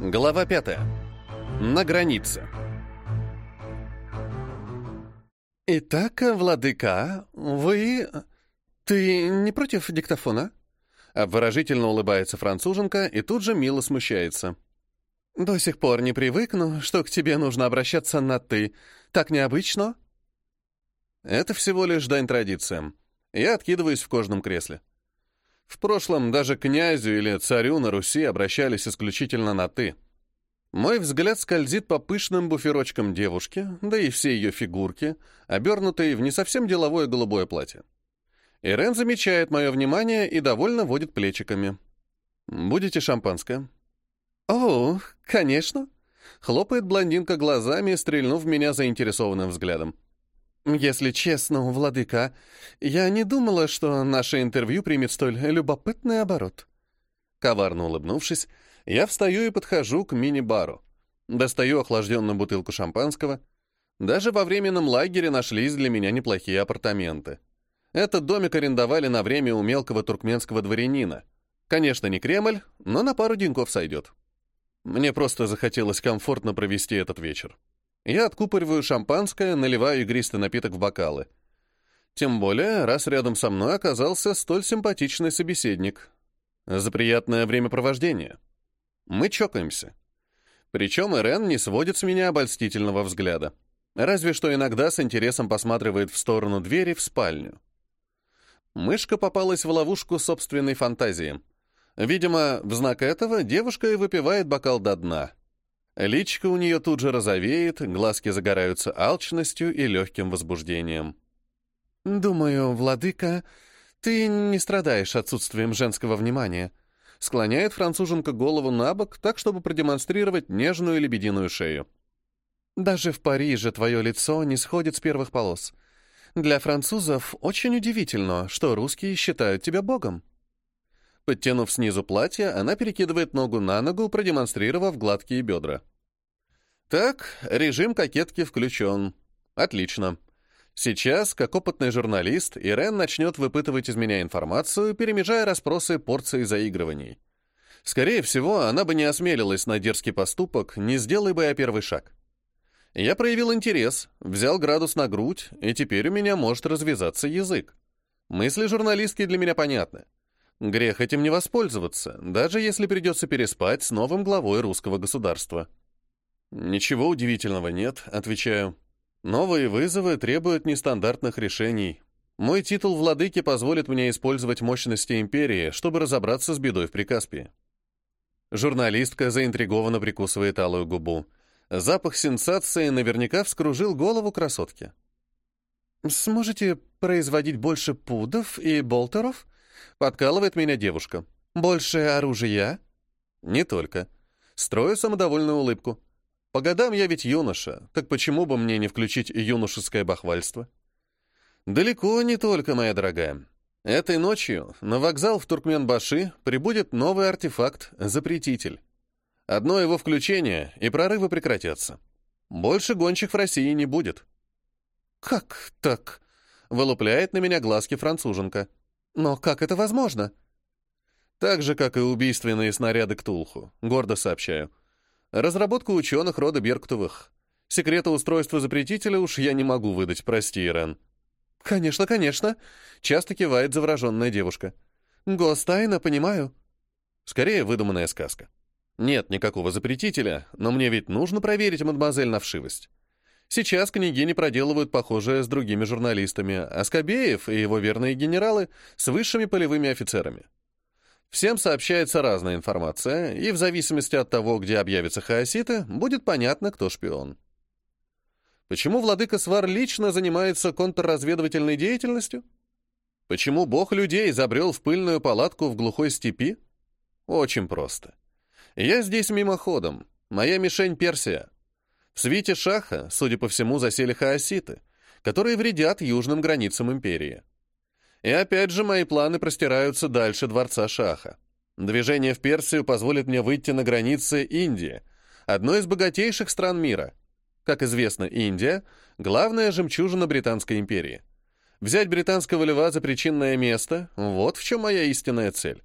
Глава пятая. На границе. «Итак, владыка, вы... Ты не против диктофона?» Обворожительно улыбается француженка и тут же мило смущается. «До сих пор не привыкну, что к тебе нужно обращаться на «ты». Так необычно?» Это всего лишь дань традициям. Я откидываюсь в кожаном кресле. В прошлом даже князю или царю на Руси обращались исключительно на «ты». Мой взгляд скользит по пышным буферочкам девушки, да и все ее фигурки, обернутой в не совсем деловое голубое платье. Ирен замечает мое внимание и довольно водит плечиками. «Будете шампанское?» «О, конечно!» — хлопает блондинка глазами, стрельнув меня заинтересованным взглядом. «Если честно, владыка, я не думала, что наше интервью примет столь любопытный оборот». Коварно улыбнувшись, я встаю и подхожу к мини-бару. Достаю охлажденную бутылку шампанского. Даже во временном лагере нашлись для меня неплохие апартаменты. Этот домик арендовали на время у мелкого туркменского дворянина. Конечно, не Кремль, но на пару деньков сойдет. Мне просто захотелось комфортно провести этот вечер. Я откупориваю шампанское, наливаю игристый напиток в бокалы. Тем более, раз рядом со мной оказался столь симпатичный собеседник. За приятное времяпровождение. Мы чокаемся. Причем Ирен не сводит с меня обольстительного взгляда. Разве что иногда с интересом посматривает в сторону двери в спальню. Мышка попалась в ловушку собственной фантазии. Видимо, в знак этого девушка и выпивает бокал до дна — Личка у нее тут же розовеет, глазки загораются алчностью и легким возбуждением. «Думаю, владыка, ты не страдаешь отсутствием женского внимания», склоняет француженка голову на бок, так, чтобы продемонстрировать нежную лебединую шею. «Даже в Париже твое лицо не сходит с первых полос. Для французов очень удивительно, что русские считают тебя богом». Подтянув снизу платье, она перекидывает ногу на ногу, продемонстрировав гладкие бедра. Так, режим кокетки включен. Отлично. Сейчас, как опытный журналист, Ирен начнет выпытывать из меня информацию, перемежая расспросы порции заигрываний. Скорее всего, она бы не осмелилась на дерзкий поступок, не сделай бы я первый шаг. Я проявил интерес, взял градус на грудь, и теперь у меня может развязаться язык. Мысли журналистки для меня понятны. Грех этим не воспользоваться, даже если придется переспать с новым главой русского государства. Ничего удивительного нет, отвечаю. Новые вызовы требуют нестандартных решений. Мой титул владыки позволит мне использовать мощности империи, чтобы разобраться с бедой в Прикаспии. Журналистка заинтригованно прикусывает алую губу. Запах сенсации наверняка вскружил голову красотки. «Сможете производить больше пудов и болтеров?» Подкалывает меня девушка. «Больше оружия?» «Не только». Строю самодовольную улыбку. «По годам я ведь юноша, так почему бы мне не включить юношеское бахвальство?» «Далеко не только, моя дорогая. Этой ночью на вокзал в Туркменбаши прибудет новый артефакт — запретитель. Одно его включение, и прорывы прекратятся. Больше гонщик в России не будет». «Как так?» — вылупляет на меня глазки француженка. Но как это возможно? Так же, как и убийственные снаряды Ктулху, гордо сообщаю. Разработка ученых рода Берктовых. Секреты устройства запретителя уж я не могу выдать, прости, Ирен. Конечно, конечно, часто кивает завороженная девушка. Гостайна, понимаю. Скорее, выдуманная сказка. Нет никакого запретителя, но мне ведь нужно проверить мадемуазель на вшивость. Сейчас княгини проделывают похожее с другими журналистами, а Скобеев и его верные генералы с высшими полевыми офицерами. Всем сообщается разная информация, и в зависимости от того, где объявятся хаоситы, будет понятно, кто шпион. Почему владыка Свар лично занимается контрразведывательной деятельностью? Почему бог людей забрел в пыльную палатку в глухой степи? Очень просто. Я здесь мимоходом. Моя мишень Персия. В свите Шаха, судя по всему, засели хаоситы, которые вредят южным границам империи. И опять же мои планы простираются дальше дворца Шаха. Движение в Персию позволит мне выйти на границы Индии, одной из богатейших стран мира. Как известно, Индия — главная жемчужина Британской империи. Взять британского льва за причинное место — вот в чем моя истинная цель.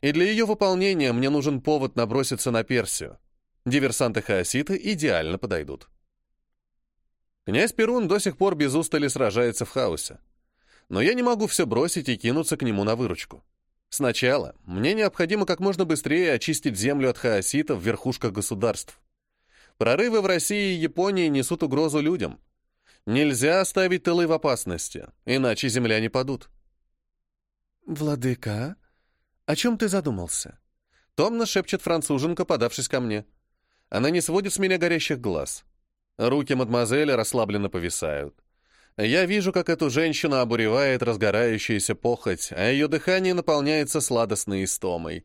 И для ее выполнения мне нужен повод наброситься на Персию. Диверсанты-хаоситы идеально подойдут. Князь Перун до сих пор без устали сражается в хаосе. Но я не могу все бросить и кинуться к нему на выручку. Сначала мне необходимо как можно быстрее очистить землю от хаоситов в верхушках государств. Прорывы в России и Японии несут угрозу людям. Нельзя оставить тылы в опасности, иначе земля не падут. «Владыка, о чем ты задумался?» Томно шепчет француженка, подавшись ко мне. Она не сводит с меня горящих глаз. Руки мадемуазели расслабленно повисают. Я вижу, как эту женщину обуревает разгорающаяся похоть, а ее дыхание наполняется сладостной истомой.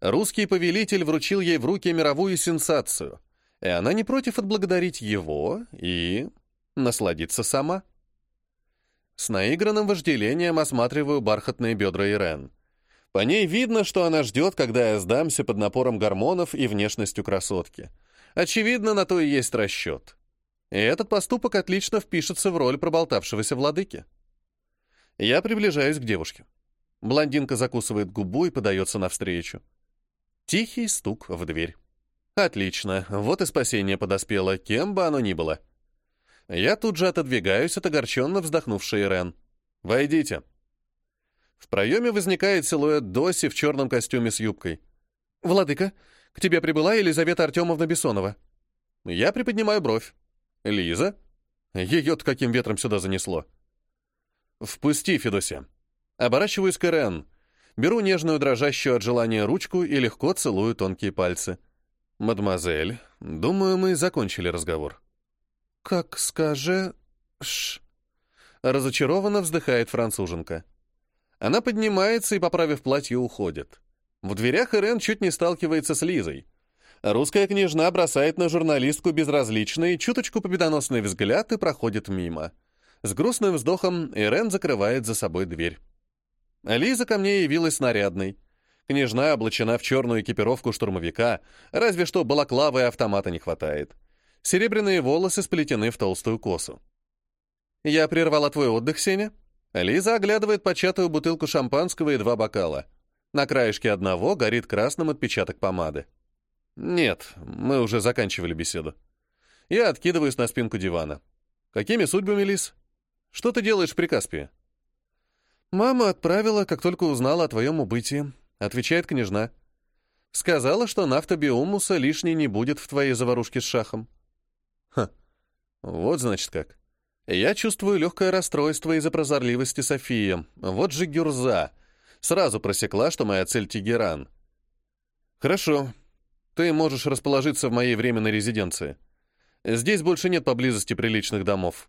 Русский повелитель вручил ей в руки мировую сенсацию, и она не против отблагодарить его и насладиться сама. С наигранным вожделением осматриваю бархатные бедра Ирен. По ней видно, что она ждет, когда я сдамся под напором гормонов и внешностью красотки. Очевидно, на то и есть расчет. И этот поступок отлично впишется в роль проболтавшегося владыки. Я приближаюсь к девушке. Блондинка закусывает губу и подается навстречу. Тихий стук в дверь. Отлично, вот и спасение подоспело, кем бы оно ни было. Я тут же отодвигаюсь от огорченно вздохнувшей Рен. «Войдите». В проеме возникает силуэт Доси в черном костюме с юбкой. «Владыка, к тебе прибыла Елизавета Артемовна Бессонова». Я приподнимаю бровь. Лиза? Ее-то каким ветром сюда занесло? Впусти, Федосия. Оборачиваюсь к Ирен. Беру нежную, дрожащую от желания ручку и легко целую тонкие пальцы. «Мадемуазель, думаю, мы закончили разговор». «Как скажешь...» Разочарованно вздыхает француженка. Она поднимается и, поправив платье, уходит. В дверях Ирен чуть не сталкивается с Лизой. Русская княжна бросает на журналистку безразличный, чуточку победоносный взгляд и проходит мимо. С грустным вздохом Ирен закрывает за собой дверь. Лиза ко мне явилась нарядной. Княжна облачена в черную экипировку штурмовика, разве что балаклавы и автомата не хватает. Серебряные волосы сплетены в толстую косу. «Я прервала твой отдых, Сеня?» Лиза оглядывает початую бутылку шампанского и два бокала. На краешке одного горит красным отпечаток помады. «Нет, мы уже заканчивали беседу. Я откидываюсь на спинку дивана. Какими судьбами, Лис? Что ты делаешь в Прикаспии?» «Мама отправила, как только узнала о твоем убытии», — отвечает княжна. «Сказала, что нафта биомуса лишней не будет в твоей заварушке с шахом». «Ха, вот значит как. Я чувствую легкое расстройство из-за прозорливости Софии. Вот же гюрза. Сразу просекла, что моя цель — Тегеран». «Хорошо, ты можешь расположиться в моей временной резиденции. Здесь больше нет поблизости приличных домов.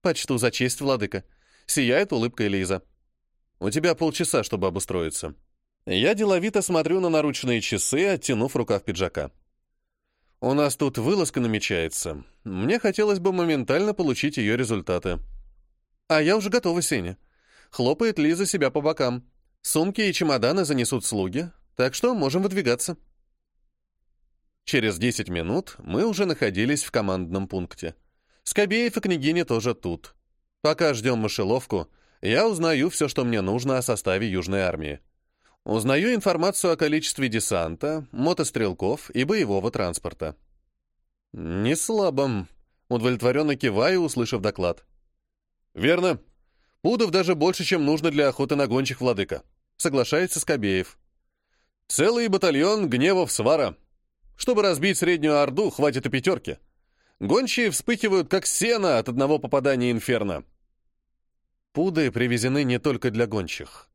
Почту за честь, владыка. Сияет улыбкой Лиза. У тебя полчаса, чтобы обустроиться. Я деловито смотрю на наручные часы, оттянув рукав пиджака. У нас тут вылазка намечается. Мне хотелось бы моментально получить ее результаты. А я уже готова, Сеня. Хлопает Лиза себя по бокам. Сумки и чемоданы занесут слуги, так что можем выдвигаться. Через 10 минут мы уже находились в командном пункте. Скобеев и княгиня тоже тут. Пока ждем мышеловку, я узнаю все, что мне нужно о составе Южной армии. Узнаю информацию о количестве десанта, мотострелков и боевого транспорта. «Не слабом», — удовлетворенно киваю, услышав доклад. «Верно. Пудов даже больше, чем нужно для охоты на гончих владыка», — соглашается Скобеев. «Целый батальон гневов свара», чтобы разбить среднюю орду, хватит и пятерки. Гончие вспыхивают, как сено от одного попадания инферно. Пуды привезены не только для гончих.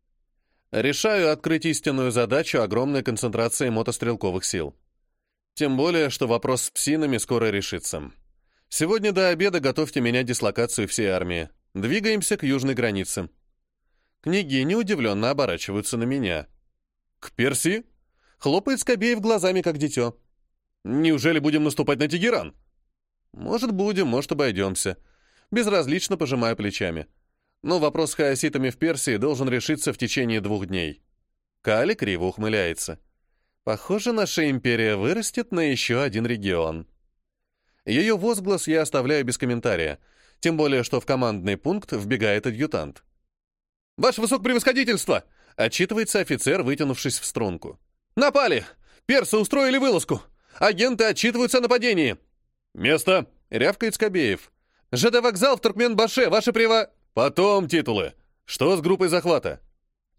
Решаю открыть истинную задачу огромной концентрации мотострелковых сил. Тем более, что вопрос с псинами скоро решится. Сегодня до обеда готовьте меня дислокацию всей армии. Двигаемся к южной границе. Княгини удивленно оборачиваются на меня. «К Персии?» Хлопает Скобеев глазами, как дитё. Неужели будем наступать на Тегеран? Может, будем, может, обойдемся. Безразлично пожимаю плечами. Но вопрос с хаоситами в Персии должен решиться в течение двух дней. Кали криво ухмыляется. Похоже, наша империя вырастет на еще один регион. Ее возглас я оставляю без комментария, тем более, что в командный пункт вбегает адъютант. «Ваше высокопревосходительство!» — отчитывается офицер, вытянувшись в струнку. «Напали! Персы устроили вылазку! Агенты отчитываются о нападении!» «Место!» — рявкает Скобеев. ЖД-вокзал в Туркменбаше, ваши прива...» «Потом титулы. Что с группой захвата?»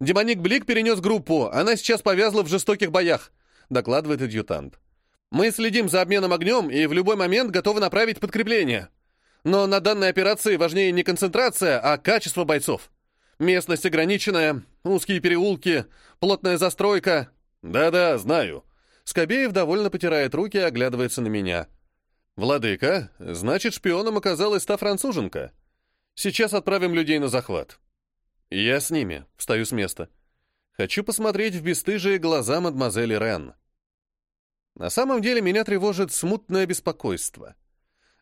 «Демоник Блик перенес группу. Она сейчас повязла в жестоких боях», — докладывает адъютант. «Мы следим за обменом огнем и в любой момент готовы направить подкрепление. Но на данной операции важнее не концентрация, а качество бойцов. Местность ограниченная, узкие переулки, плотная застройка». «Да-да, знаю». Скобеев довольно потирает руки и оглядывается на меня. «Владыка, значит, шпионом оказалась та француженка. Сейчас отправим людей на захват». «Я с ними», — встаю с места. «Хочу посмотреть в бесстыжие глаза мадемуазели Рен». На самом деле меня тревожит смутное беспокойство.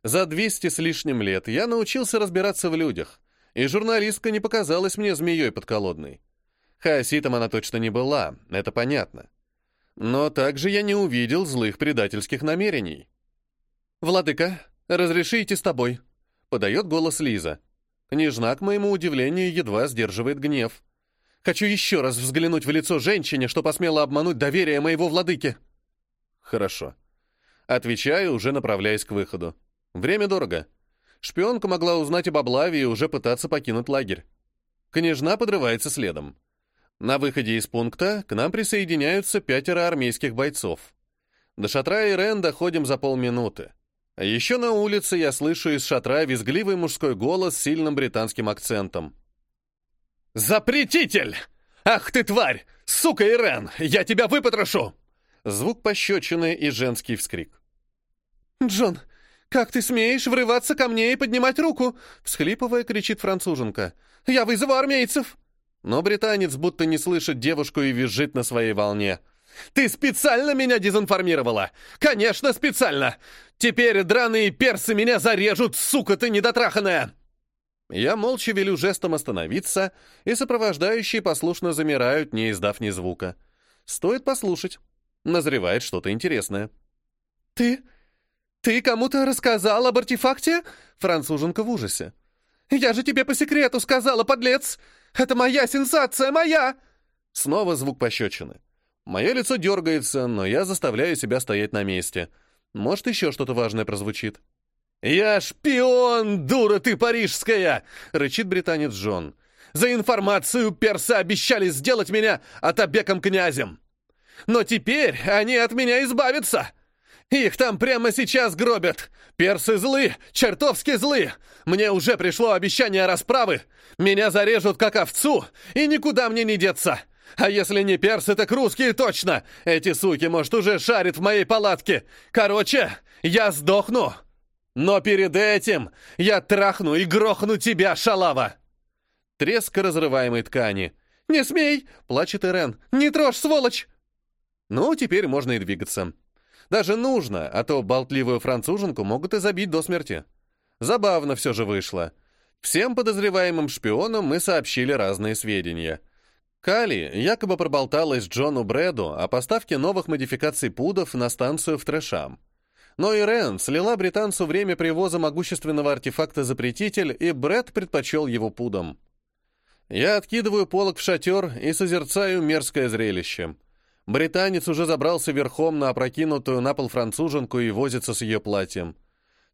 За 200 с лишним лет я научился разбираться в людях, и журналистка не показалась мне змеей подколодной. Хаоситом она точно не была, это понятно. Но также я не увидел злых предательских намерений. «Владыка, разрешите с тобой», — подает голос Лиза. Княжна, к моему удивлению, едва сдерживает гнев. «Хочу еще раз взглянуть в лицо женщине, что посмела обмануть доверие моего владыки». «Хорошо». Отвечаю, уже направляясь к выходу. Время дорого. Шпионка могла узнать об облаве и уже пытаться покинуть лагерь. Княжна подрывается следом. На выходе из пункта к нам присоединяются пятеро армейских бойцов. До шатра Ирен доходим за полминуты. А еще на улице я слышу из шатра визгливый мужской голос с сильным британским акцентом. «Запретитель! Ах ты тварь! Сука, Ирен! Я тебя выпотрошу!» Звук пощечины и женский вскрик. «Джон, как ты смеешь врываться ко мне и поднимать руку?» Всхлипывая, кричит француженка. «Я вызову армейцев!» Но британец будто не слышит девушку и визжит на своей волне. «Ты специально меня дезинформировала! Конечно, специально! Теперь драные персы меня зарежут, сука ты недотраханная!» Я молча велю жестом остановиться, и сопровождающие послушно замирают, не издав ни звука. Стоит послушать. Назревает что-то интересное. «Ты... ты кому-то рассказал об артефакте?» Француженка в ужасе. «Я же тебе по секрету сказала, подлец! Это моя сенсация, моя!» Снова звук пощечины. Мое лицо дергается, но я заставляю себя стоять на месте — может, еще что-то важное прозвучит. «Я шпион, дура ты парижская!» — рычит британец Джон. «За информацию персы обещали сделать меня отобеком князем. Но теперь они от меня избавятся. Их там прямо сейчас гробят. Персы злы, чертовски злы. Мне уже пришло обещание расправы. Меня зарежут как овцу, и никуда мне не деться. А если не персы, так русские точно! Эти суки, может, уже шарят в моей палатке! Короче, я сдохну! Но перед этим я трахну и грохну тебя, шалава!» Треск разрываемой ткани. «Не смей!» — плачет Ирен. «Не трожь, сволочь!» Ну, теперь можно и двигаться. Даже нужно, а то болтливую француженку могут и забить до смерти. Забавно все же вышло. Всем подозреваемым шпионам мы сообщили разные сведения — Кали якобы проболталась Джону Брэду о поставке новых модификаций пудов на станцию в Трэшам. Но Ирен слила британцу время привоза могущественного артефакта «Запретитель», и Брэд предпочел его пудом. Я откидываю полок в шатер и созерцаю мерзкое зрелище. Британец уже забрался верхом на опрокинутую на пол француженку и возится с ее платьем.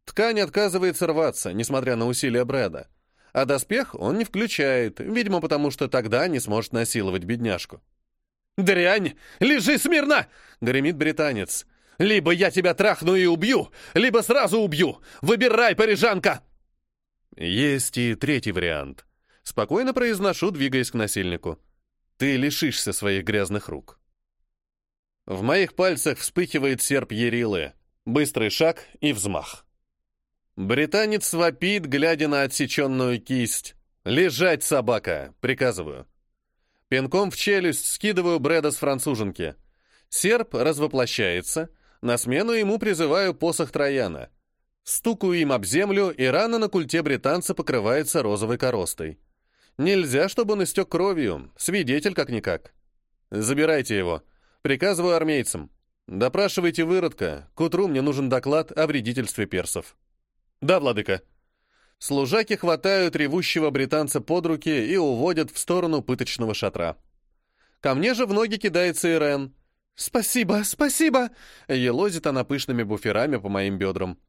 Ткань отказывается рваться, несмотря на усилия Брэда а доспех он не включает, видимо, потому что тогда не сможет насиловать бедняжку. «Дрянь! Лежи смирно!» — гремит британец. «Либо я тебя трахну и убью, либо сразу убью! Выбирай, парижанка!» Есть и третий вариант. Спокойно произношу, двигаясь к насильнику. Ты лишишься своих грязных рук. В моих пальцах вспыхивает серп Ерилы. Быстрый шаг и взмах. Британец вопит, глядя на отсеченную кисть. «Лежать, собака!» — приказываю. Пинком в челюсть скидываю Брэда с француженки. Серп развоплощается. На смену ему призываю посох Трояна. Стукаю им об землю, и рана на культе британца покрывается розовой коростой. Нельзя, чтобы он истек кровью. Свидетель как-никак. Забирайте его. Приказываю армейцам. Допрашивайте выродка. К утру мне нужен доклад о вредительстве персов. «Да, владыка». Служаки хватают ревущего британца под руки и уводят в сторону пыточного шатра. Ко мне же в ноги кидается Ирен. «Спасибо, спасибо!» — елозит она пышными буферами по моим бедрам.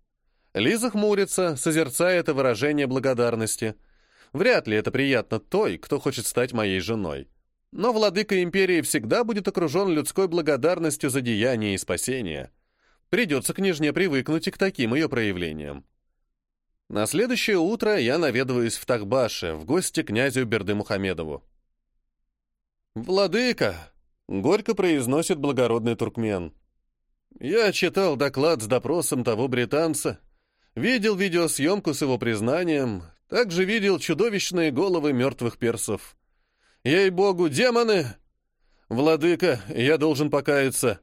Лиза хмурится, созерцая это выражение благодарности. Вряд ли это приятно той, кто хочет стать моей женой. Но владыка империи всегда будет окружен людской благодарностью за деяние и спасение. Придется княжне привыкнуть и к таким ее проявлениям. На следующее утро я наведываюсь в Тахбаше, в гости к князю Берды Мухамедову. «Владыка!» — горько произносит благородный туркмен. «Я читал доклад с допросом того британца, видел видеосъемку с его признанием, также видел чудовищные головы мертвых персов. Ей-богу, демоны! Владыка, я должен покаяться.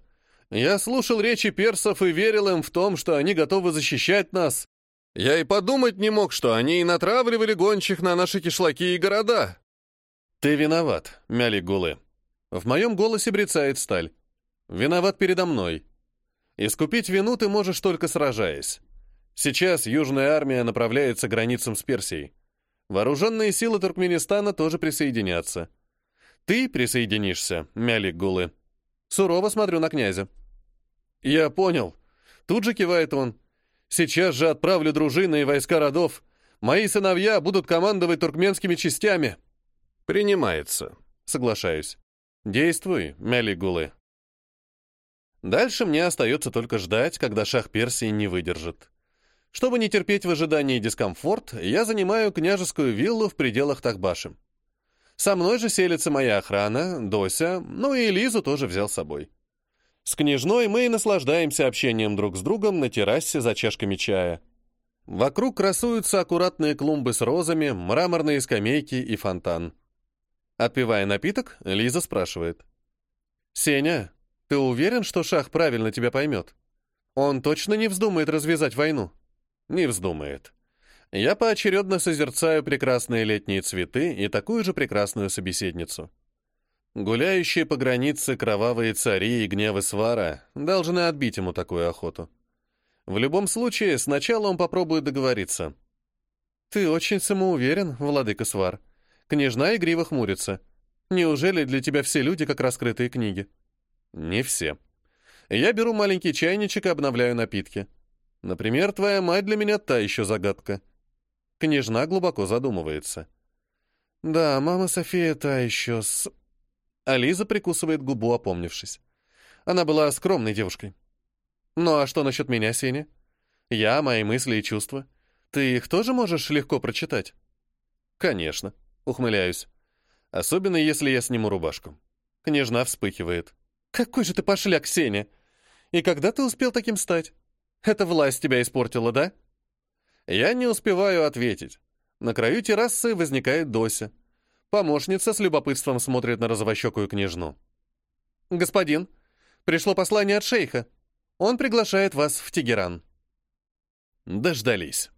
Я слушал речи персов и верил им в том, что они готовы защищать нас, я и подумать не мог, что они и натравливали гончих на наши кишлаки и города. Ты виноват, мяли гулы. В моем голосе брецает сталь. Виноват передо мной. Искупить вину ты можешь только сражаясь. Сейчас Южная армия направляется к границам с Персией. Вооруженные силы Туркменистана тоже присоединятся. Ты присоединишься, Мялик Гулы. Сурово смотрю на князя. Я понял. Тут же кивает он. Сейчас же отправлю дружины и войска родов. Мои сыновья будут командовать туркменскими частями». «Принимается», — соглашаюсь. «Действуй, Мялигулы». Дальше мне остается только ждать, когда шах Персии не выдержит. Чтобы не терпеть в ожидании дискомфорт, я занимаю княжескую виллу в пределах Тахбаши. Со мной же селится моя охрана, Дося, ну и Лизу тоже взял с собой. С княжной мы и наслаждаемся общением друг с другом на террасе за чашками чая. Вокруг красуются аккуратные клумбы с розами, мраморные скамейки и фонтан. Отпивая напиток, Лиза спрашивает. «Сеня, ты уверен, что Шах правильно тебя поймет? Он точно не вздумает развязать войну?» «Не вздумает. Я поочередно созерцаю прекрасные летние цветы и такую же прекрасную собеседницу. Гуляющие по границе кровавые цари и гневы свара должны отбить ему такую охоту. В любом случае, сначала он попробует договориться. «Ты очень самоуверен, владыка свар». Княжна игриво хмурится. «Неужели для тебя все люди как раскрытые книги?» «Не все. Я беру маленький чайничек и обновляю напитки. Например, твоя мать для меня та еще загадка». Княжна глубоко задумывается. «Да, мама София та еще с...» А Лиза прикусывает губу, опомнившись. Она была скромной девушкой. Ну а что насчет меня, Сеня? Я, мои мысли и чувства. Ты их тоже можешь легко прочитать? Конечно, ухмыляюсь. Особенно, если я сниму рубашку. Княжна вспыхивает. Какой же ты пошляк, Сеня! И когда ты успел таким стать? Эта власть тебя испортила, да? Я не успеваю ответить. На краю террасы возникает Дося. Помощница с любопытством смотрит на розовощекую княжну. «Господин, пришло послание от шейха. Он приглашает вас в Тегеран». Дождались.